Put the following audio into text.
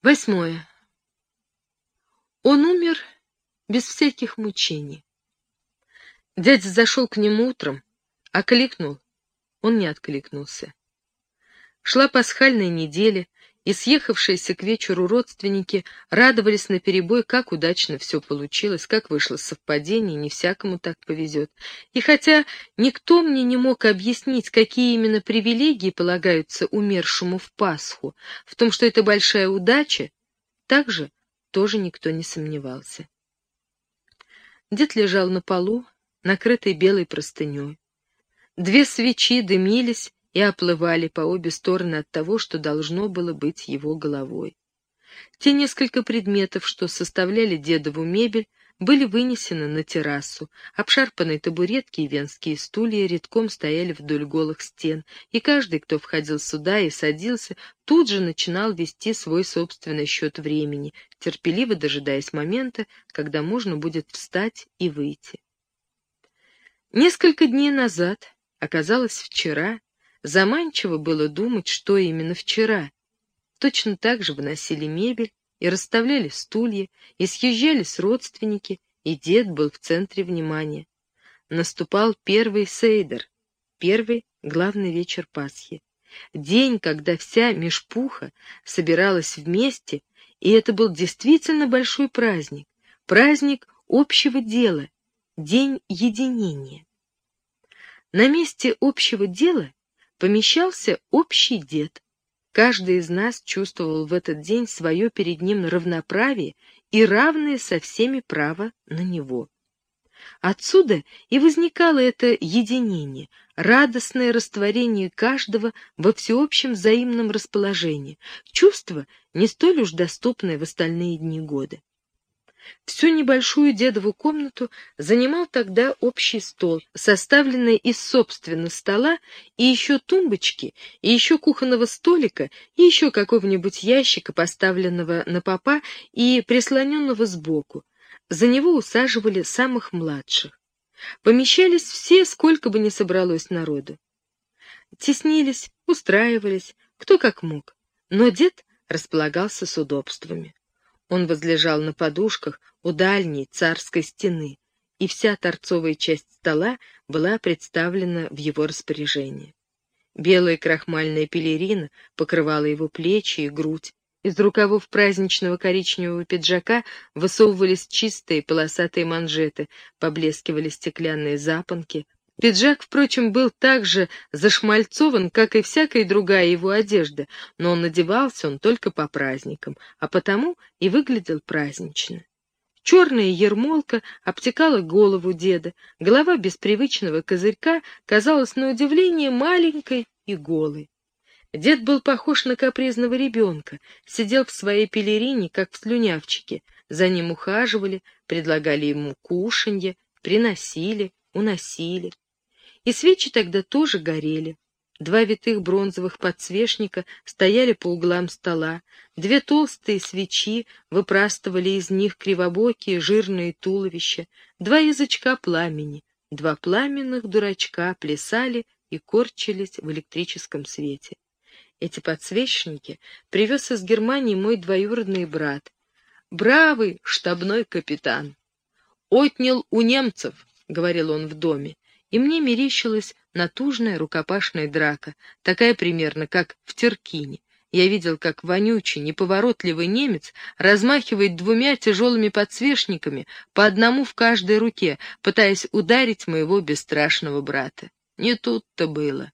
Восьмое. Он умер без всяких мучений. Дядя зашел к нему утром, окликнул. Он не откликнулся. Шла пасхальная неделя, и съехавшиеся к вечеру родственники радовались наперебой, как удачно все получилось, как вышло совпадение, не всякому так повезет. И хотя никто мне не мог объяснить, какие именно привилегии полагаются умершему в Пасху, в том, что это большая удача, также тоже никто не сомневался. Дед лежал на полу, накрытый белой простыней. Две свечи дымились, и оплывали по обе стороны от того, что должно было быть его головой. Те несколько предметов, что составляли дедову мебель, были вынесены на террасу. Обшарпанные табуретки и венские стулья редком стояли вдоль голых стен, и каждый, кто входил сюда и садился, тут же начинал вести свой собственный счет времени, терпеливо дожидаясь момента, когда можно будет встать и выйти. Несколько дней назад, оказалось вчера, Заманчиво было думать, что именно вчера. Точно так же выносили мебель и расставляли стулья, и съезжались родственники, и дед был в центре внимания. Наступал первый сейдер, первый главный вечер Пасхи. День, когда вся межпуха собиралась вместе, и это был действительно большой праздник, праздник общего дела, день единения. На месте общего дела помещался общий дед. Каждый из нас чувствовал в этот день свое перед ним равноправие и равное со всеми право на него. Отсюда и возникало это единение, радостное растворение каждого во всеобщем взаимном расположении, чувство, не столь уж доступное в остальные дни года. Всю небольшую дедову комнату занимал тогда общий стол, составленный из собственного стола и еще тумбочки, и еще кухонного столика, и еще какого-нибудь ящика, поставленного на попа и прислоненного сбоку. За него усаживали самых младших. Помещались все, сколько бы ни собралось народу. Теснились, устраивались, кто как мог, но дед располагался с удобствами. Он возлежал на подушках у дальней царской стены, и вся торцовая часть стола была представлена в его распоряжении. Белая крахмальная пелерина покрывала его плечи и грудь. Из рукавов праздничного коричневого пиджака высовывались чистые полосатые манжеты, поблескивали стеклянные запонки, Пиджак, впрочем, был так же зашмальцован, как и всякая другая его одежда, но надевался он только по праздникам, а потому и выглядел празднично. Черная ермолка обтекала голову деда, голова без привычного козырька казалась на удивление маленькой и голой. Дед был похож на капризного ребенка, сидел в своей пелерине, как в слюнявчике, за ним ухаживали, предлагали ему кушанье, приносили, уносили. И свечи тогда тоже горели. Два витых бронзовых подсвечника стояли по углам стола, две толстые свечи выпрастывали из них кривобокие жирные туловища, два язычка пламени, два пламенных дурачка плясали и корчились в электрическом свете. Эти подсвечники привез из Германии мой двоюродный брат. Бравый штабной капитан. «Отнял у немцев», — говорил он в доме, и мне мерещилась натужная рукопашная драка, такая примерно, как в Теркине. Я видел, как вонючий, неповоротливый немец размахивает двумя тяжелыми подсвечниками, по одному в каждой руке, пытаясь ударить моего бесстрашного брата. Не тут-то было.